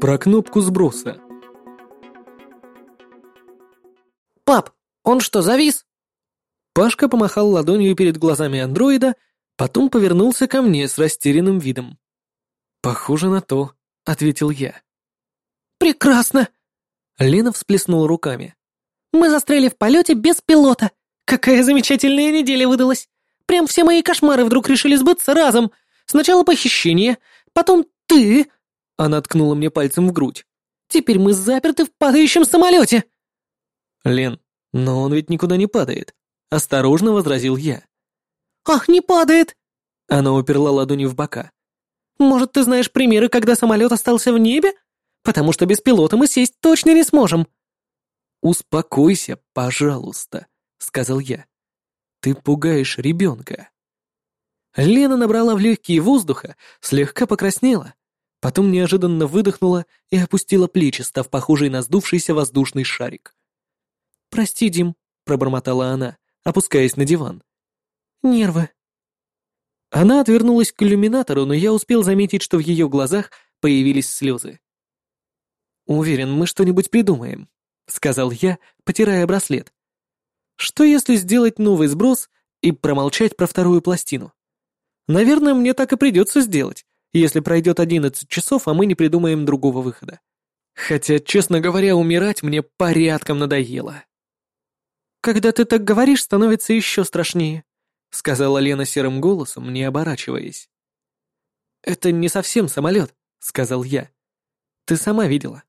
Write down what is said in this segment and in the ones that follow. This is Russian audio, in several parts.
Про кнопку сброса. «Пап, он что, завис?» Пашка помахал ладонью перед глазами андроида, потом повернулся ко мне с растерянным видом. «Похоже на то», — ответил я. «Прекрасно!» Лена всплеснула руками. «Мы застряли в полете без пилота. Какая замечательная неделя выдалась! Прям все мои кошмары вдруг решили сбыться разом. Сначала похищение, потом ты...» Она ткнула мне пальцем в грудь. «Теперь мы заперты в падающем самолете!» «Лен, но он ведь никуда не падает», — осторожно возразил я. «Ах, не падает!» Она уперла ладони в бока. «Может, ты знаешь примеры, когда самолет остался в небе? Потому что без пилота мы сесть точно не сможем». «Успокойся, пожалуйста», — сказал я. «Ты пугаешь ребенка». Лена набрала в легкие воздуха, слегка покраснела, потом неожиданно выдохнула и опустила плечи, став похожей на сдувшийся воздушный шарик. «Прости, Дим», — пробормотала она, опускаясь на диван. «Нервы». Она отвернулась к иллюминатору, но я успел заметить, что в ее глазах появились слезы. «Уверен, мы что-нибудь придумаем», — сказал я, потирая браслет. «Что если сделать новый сброс и промолчать про вторую пластину? Наверное, мне так и придется сделать, если пройдет одиннадцать часов, а мы не придумаем другого выхода. Хотя, честно говоря, умирать мне порядком надоело». «Когда ты так говоришь, становится еще страшнее», — сказала Лена серым голосом, не оборачиваясь. «Это не совсем самолет», — сказал я. «Ты сама видела.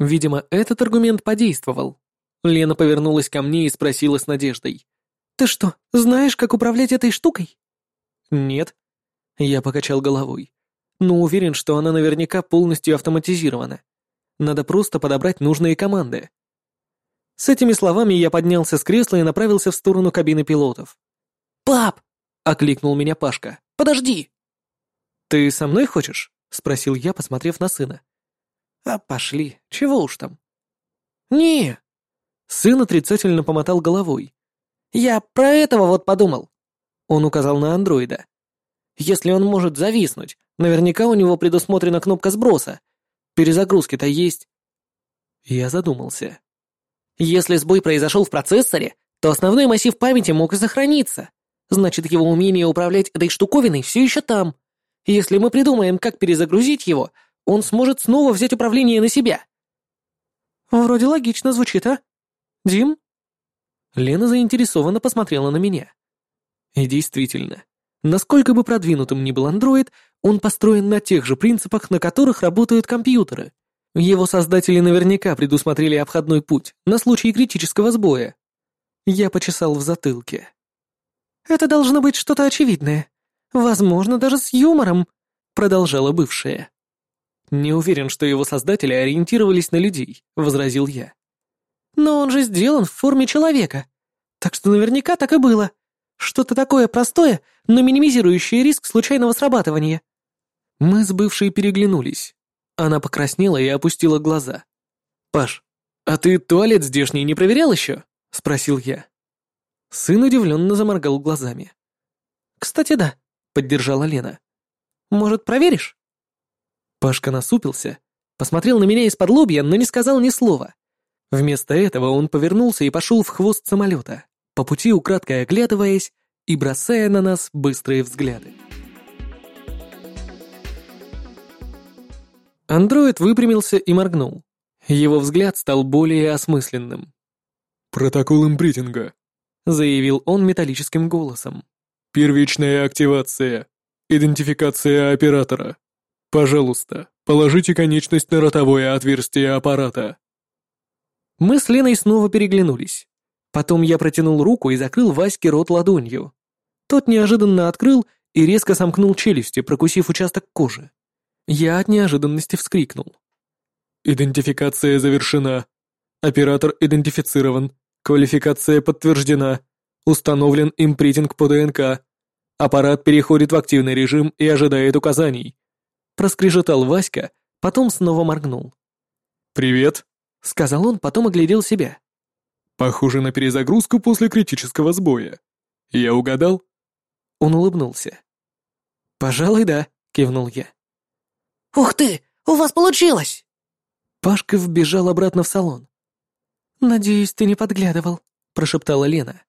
Видимо, этот аргумент подействовал. Лена повернулась ко мне и спросила с надеждой. «Ты что, знаешь, как управлять этой штукой?» «Нет». Я покачал головой. Но уверен, что она наверняка полностью автоматизирована. Надо просто подобрать нужные команды. С этими словами я поднялся с кресла и направился в сторону кабины пилотов. «Пап!» — окликнул меня Пашка. «Подожди!» «Ты со мной хочешь?» — спросил я, посмотрев на сына. А пошли, чего уж там. Не. Сын отрицательно помотал головой. Я про этого вот подумал. Он указал на андроида. Если он может зависнуть, наверняка у него предусмотрена кнопка сброса. Перезагрузки-то есть. Я задумался. Если сбой произошел в процессоре, то основной массив памяти мог и сохраниться. Значит, его умение управлять этой штуковиной все еще там. Если мы придумаем, как перезагрузить его, он сможет снова взять управление на себя. Вроде логично звучит, а? Дим? Лена заинтересованно посмотрела на меня. И действительно, насколько бы продвинутым ни был андроид, он построен на тех же принципах, на которых работают компьютеры. Его создатели наверняка предусмотрели обходной путь на случай критического сбоя. Я почесал в затылке. «Это должно быть что-то очевидное. Возможно, даже с юмором», — продолжала бывшая. «Не уверен, что его создатели ориентировались на людей», — возразил я. «Но он же сделан в форме человека. Так что наверняка так и было. Что-то такое простое, но минимизирующее риск случайного срабатывания». Мы с бывшей переглянулись. Она покраснела и опустила глаза. «Паш, а ты туалет здешний не проверял еще?» — спросил я. Сын удивленно заморгал глазами. «Кстати, да», — поддержала Лена. «Может, проверишь?» Пашка насупился, посмотрел на меня из-под лобья, но не сказал ни слова. Вместо этого он повернулся и пошел в хвост самолета, по пути украдкой оглядываясь и бросая на нас быстрые взгляды. Андроид выпрямился и моргнул. Его взгляд стал более осмысленным. «Протокол импритинга», — заявил он металлическим голосом. «Первичная активация. Идентификация оператора. Пожалуйста, положите конечность на ротовое отверстие аппарата. Мы с Леной снова переглянулись. Потом я протянул руку и закрыл Ваське рот ладонью. Тот неожиданно открыл и резко сомкнул челюсти, прокусив участок кожи. Я от неожиданности вскрикнул. Идентификация завершена. Оператор идентифицирован. Квалификация подтверждена. Установлен импритинг по ДНК. Аппарат переходит в активный режим и ожидает указаний проскрежетал Васька, потом снова моргнул. «Привет», — сказал он, потом оглядел себя. «Похоже на перезагрузку после критического сбоя. Я угадал?» Он улыбнулся. «Пожалуй, да», — кивнул я. «Ух ты, у вас получилось!» Пашка вбежал обратно в салон. «Надеюсь, ты не подглядывал», — прошептала Лена.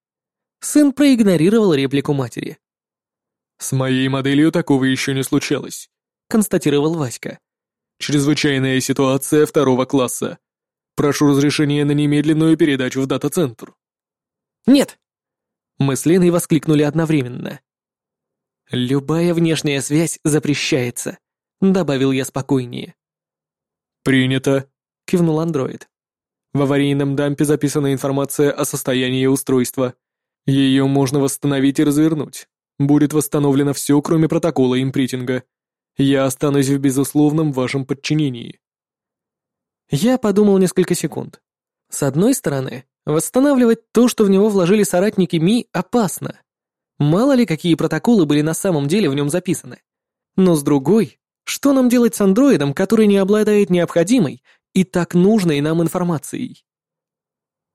Сын проигнорировал реплику матери. «С моей моделью такого еще не случалось», — констатировал Васька. «Чрезвычайная ситуация второго класса. Прошу разрешения на немедленную передачу в дата-центр». «Нет!» Мы с Леной воскликнули одновременно. «Любая внешняя связь запрещается», — добавил я спокойнее. «Принято», — кивнул андроид. «В аварийном дампе записана информация о состоянии устройства. Ее можно восстановить и развернуть. Будет восстановлено все, кроме протокола импритинга. Я останусь в безусловном вашем подчинении». Я подумал несколько секунд. С одной стороны, восстанавливать то, что в него вложили соратники Ми, опасно. Мало ли, какие протоколы были на самом деле в нем записаны. Но с другой, что нам делать с андроидом, который не обладает необходимой и так нужной нам информацией?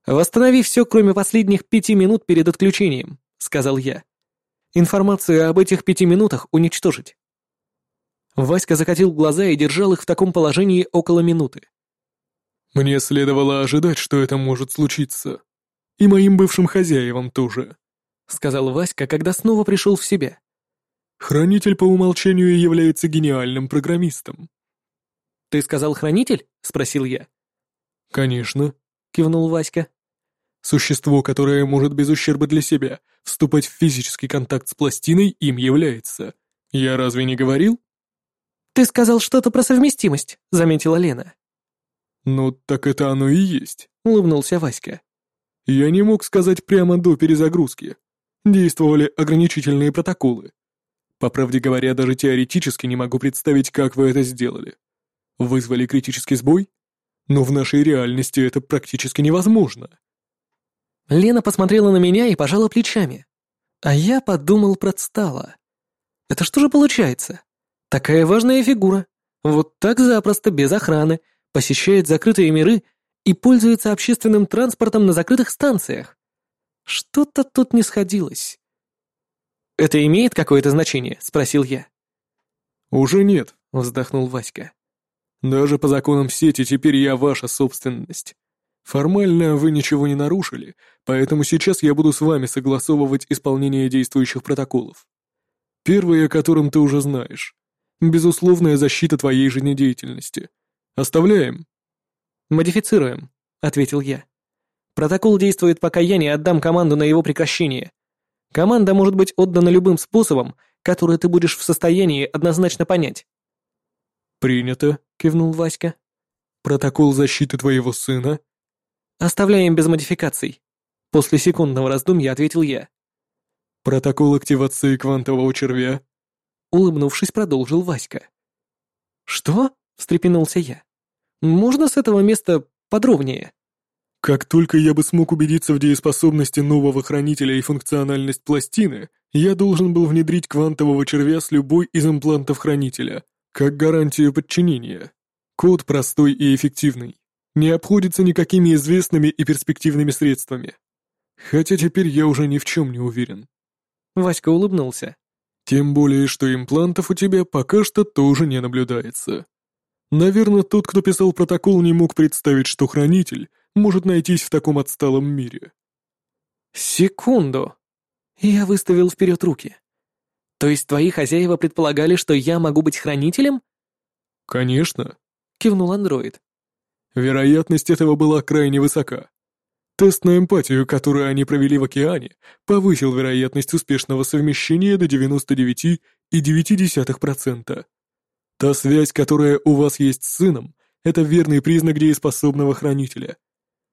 «Восстанови все, кроме последних пяти минут перед отключением», — сказал я. «Информацию об этих пяти минутах уничтожить». Васька закатил глаза и держал их в таком положении около минуты. «Мне следовало ожидать, что это может случиться. И моим бывшим хозяевам тоже», — сказал Васька, когда снова пришел в себя. Хранитель по умолчанию является гениальным программистом. Ты сказал хранитель? спросил я. Конечно, кивнул Васька. Существо, которое может без ущерба для себя вступать в физический контакт с пластиной, им является. Я разве не говорил? Ты сказал что-то про совместимость, заметила Лена. Ну, так это оно и есть, улыбнулся Васька. Я не мог сказать прямо до перезагрузки. Действовали ограничительные протоколы. По правде говоря, даже теоретически не могу представить, как вы это сделали. Вызвали критический сбой? Но в нашей реальности это практически невозможно. Лена посмотрела на меня и пожала плечами. А я подумал про Цтала. Это что же получается? Такая важная фигура. Вот так запросто, без охраны, посещает закрытые миры и пользуется общественным транспортом на закрытых станциях. Что-то тут не сходилось. «Это имеет какое-то значение?» — спросил я. «Уже нет», — вздохнул Васька. «Даже по законам сети теперь я ваша собственность. Формально вы ничего не нарушили, поэтому сейчас я буду с вами согласовывать исполнение действующих протоколов. Первый, о котором ты уже знаешь. Безусловная защита твоей жизнедеятельности. Оставляем?» «Модифицируем», — ответил я. «Протокол действует, пока я не отдам команду на его прекращение. Команда может быть отдана любым способом, который ты будешь в состоянии однозначно понять». «Принято», — кивнул Васька. «Протокол защиты твоего сына?» «Оставляем без модификаций», — после секундного раздумья ответил я. «Протокол активации квантового червя?» Улыбнувшись, продолжил Васька. «Что?» — встрепенулся я. «Можно с этого места подробнее?» Как только я бы смог убедиться в дееспособности нового хранителя и функциональность пластины, я должен был внедрить квантового червя с любой из имплантов хранителя, как гарантию подчинения. Код простой и эффективный. Не обходится никакими известными и перспективными средствами. Хотя теперь я уже ни в чем не уверен. Васька улыбнулся. Тем более, что имплантов у тебя пока что тоже не наблюдается. Наверное, тот, кто писал протокол, не мог представить, что хранитель может найтись в таком отсталом мире. Секунду. Я выставил вперед руки. То есть твои хозяева предполагали, что я могу быть хранителем? Конечно, кивнул андроид. Вероятность этого была крайне высока. Тест на эмпатию, который они провели в океане, повысил вероятность успешного совмещения до 99,9%. Та связь, которая у вас есть с сыном, это верный признак дееспособного хранителя.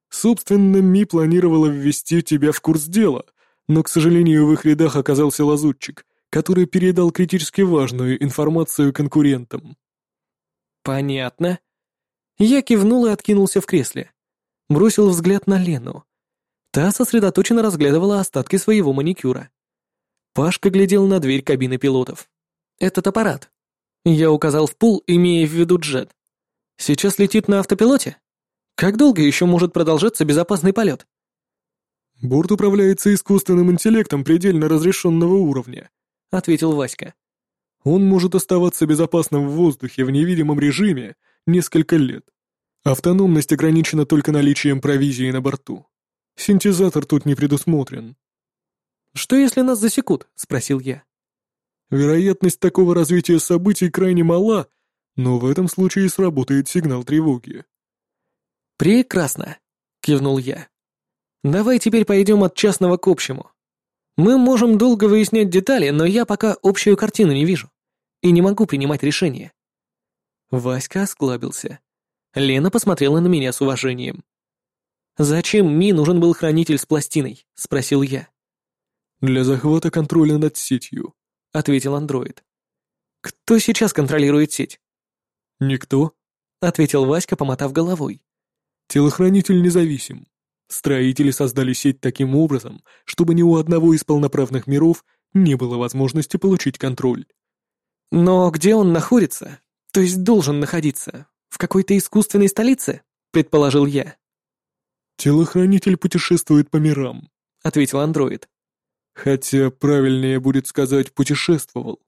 Собственно, Ми планировала ввести тебя в курс дела, но, к сожалению, в их рядах оказался лазутчик, который передал критически важную информацию конкурентам. Понятно. Я кивнул и откинулся в кресле. Бросил взгляд на Лену. Та сосредоточенно разглядывала остатки своего маникюра. Пашка глядел на дверь кабины пилотов. «Этот аппарат». Я указал в пул, имея в виду джет. «Сейчас летит на автопилоте?» Как долго еще может продолжаться безопасный полет? «Борт управляется искусственным интеллектом предельно разрешенного уровня», — ответил Васька. «Он может оставаться безопасным в воздухе в невидимом режиме несколько лет. Автономность ограничена только наличием провизии на борту. Синтезатор тут не предусмотрен. «Что, если нас засекут?» — спросил я. Вероятность такого развития событий крайне мала, но в этом случае сработает сигнал тревоги. «Прекрасно», — кивнул я. «Давай теперь пойдем от частного к общему. Мы можем долго выяснять детали, но я пока общую картину не вижу и не могу принимать решения». Васька осклабился. Лена посмотрела на меня с уважением. «Зачем Ми нужен был хранитель с пластиной?» — спросил я. «Для захвата контроля над сетью», — ответил андроид. «Кто сейчас контролирует сеть?» «Никто», — ответил Васька, помотав головой. «Телохранитель независим. Строители создали сеть таким образом, чтобы ни у одного из полноправных миров не было возможности получить контроль». «Но где он находится? То есть должен находиться? В какой-то искусственной столице?» — предположил я. «Телохранитель путешествует по мирам», — ответил андроид. «Хотя правильнее будет сказать «путешествовал».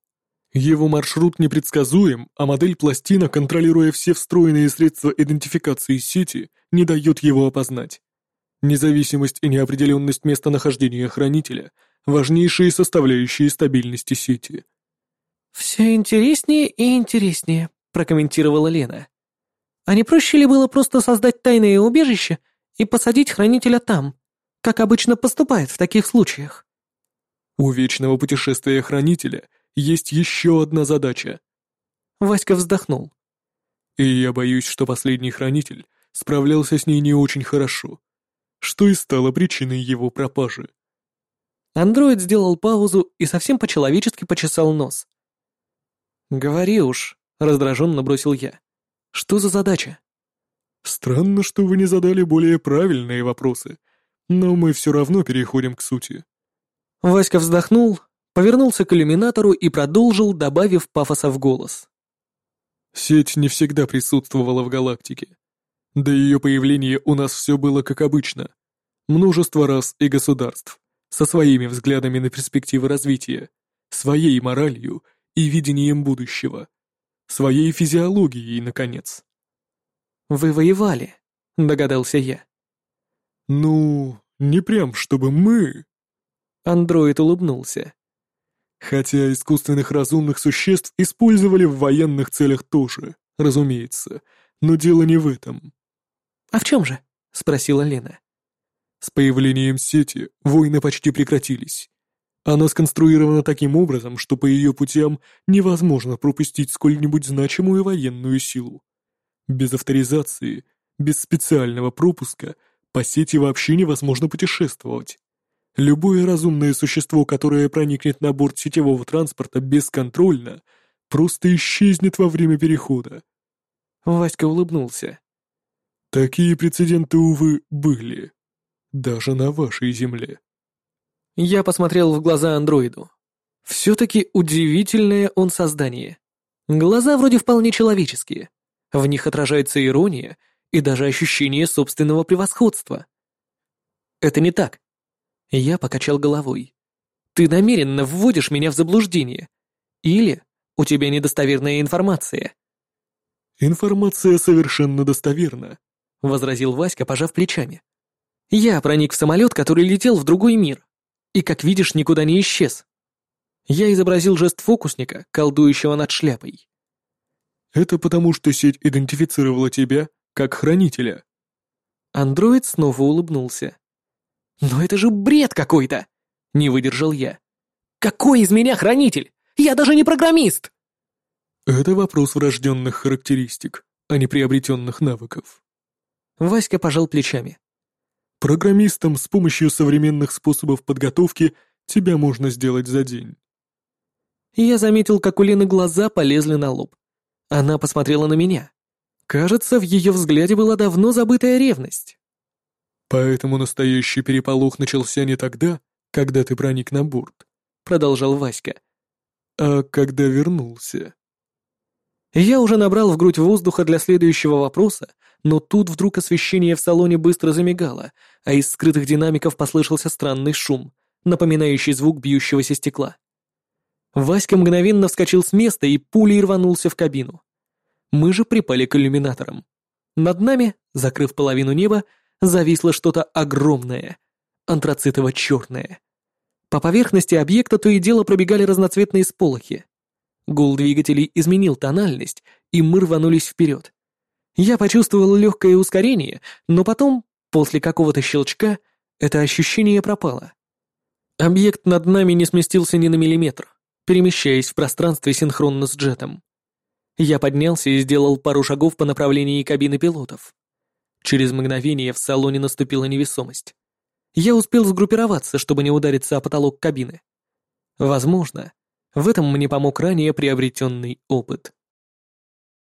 Его маршрут непредсказуем, а модель пластина, контролируя все встроенные средства идентификации сети, не дает его опознать. Независимость и неопределенность местонахождения хранителя – важнейшие составляющие стабильности сети. «Все интереснее и интереснее», – прокомментировала Лена. «А не проще ли было просто создать тайное убежище и посадить хранителя там, как обычно поступает в таких случаях?» У вечного путешествия хранителя есть еще одна задача. Васька вздохнул. И я боюсь, что последний хранитель справлялся с ней не очень хорошо, что и стало причиной его пропажи. Андроид сделал паузу и совсем по-человечески почесал нос. «Говори уж», — раздраженно бросил я. «Что за задача?» «Странно, что вы не задали более правильные вопросы, но мы все равно переходим к сути». Васька вздохнул, повернулся к иллюминатору и продолжил, добавив пафоса в голос. Сеть не всегда присутствовала в галактике. До ее появления у нас все было как обычно. Множество рас и государств, со своими взглядами на перспективы развития, своей моралью и видением будущего, своей физиологией, наконец. «Вы воевали», — догадался я. «Ну, не прям чтобы мы...» Андроид улыбнулся. Хотя искусственных разумных существ использовали в военных целях тоже, разумеется, но дело не в этом. «А в чем же?» — спросила Лена. С появлением сети войны почти прекратились. Она сконструирована таким образом, что по ее путям невозможно пропустить сколь-нибудь значимую военную силу. Без авторизации, без специального пропуска по сети вообще невозможно путешествовать. Любое разумное существо, которое проникнет на борт сетевого транспорта бесконтрольно, просто исчезнет во время перехода. Васька улыбнулся. Такие прецеденты, увы, были. Даже на вашей земле. Я посмотрел в глаза андроиду. Все-таки удивительное он создание. Глаза вроде вполне человеческие. В них отражается ирония и даже ощущение собственного превосходства. Это не так. Я покачал головой. Ты намеренно вводишь меня в заблуждение. Или у тебя недостоверная информация. Информация совершенно достоверна, возразил Васька, пожав плечами. Я проник в самолет, который летел в другой мир. И, как видишь, никуда не исчез. Я изобразил жест фокусника, колдующего над шляпой. Это потому, что сеть идентифицировала тебя как хранителя. Андроид снова улыбнулся. «Но это же бред какой-то!» — не выдержал я. «Какой из меня хранитель? Я даже не программист!» «Это вопрос врожденных характеристик, а не приобретенных навыков». Васька пожал плечами. «Программистом с помощью современных способов подготовки тебя можно сделать за день». Я заметил, как у Лены глаза полезли на лоб. Она посмотрела на меня. Кажется, в ее взгляде была давно забытая ревность. «Поэтому настоящий переполох начался не тогда, когда ты проник на борт», — продолжал Васька, — «а когда вернулся». Я уже набрал в грудь воздуха для следующего вопроса, но тут вдруг освещение в салоне быстро замигало, а из скрытых динамиков послышался странный шум, напоминающий звук бьющегося стекла. Васька мгновенно вскочил с места и пулей рванулся в кабину. Мы же припали к иллюминаторам. Над нами, закрыв половину неба, зависло что-то огромное, антрацитово-черное. По поверхности объекта то и дело пробегали разноцветные сполохи. Гул двигателей изменил тональность, и мы рванулись вперед. Я почувствовал легкое ускорение, но потом, после какого-то щелчка, это ощущение пропало. Объект над нами не сместился ни на миллиметр, перемещаясь в пространстве синхронно с джетом. Я поднялся и сделал пару шагов по направлению кабины пилотов. Через мгновение в салоне наступила невесомость. Я успел сгруппироваться, чтобы не удариться о потолок кабины. Возможно, в этом мне помог ранее приобретенный опыт.